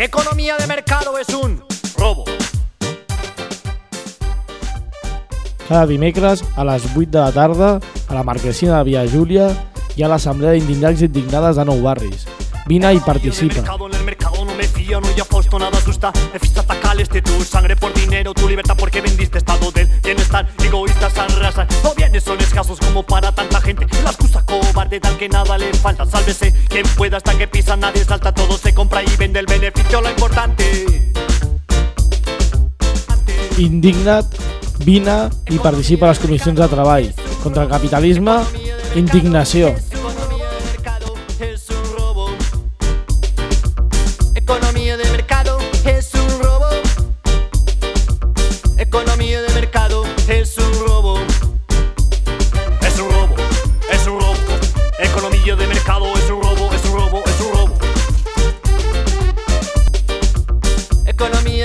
Economía de mercado es un robo. Cada dimecres a les 8 de la tarda a la marquesina de Via Júlia hi ha l'assemblea d'indignats i indignades de Nou Barris. Vine i participa. No me fío, no he puesto nada asusta. Me ficha atacar este tu sangre por dinero, tu libertad porque vendiste estado del bienestar. Egoístas al raza, no bienes son escasos como para tanta gente. Cobarde tal que nada le falta. Sálvese quien pueda hasta que pisa, nadie salta, todo se compra y vende el beneficio, lo importante. Indignat, vine i participa a les comissions de treball. Contra el capitalisme, indignació.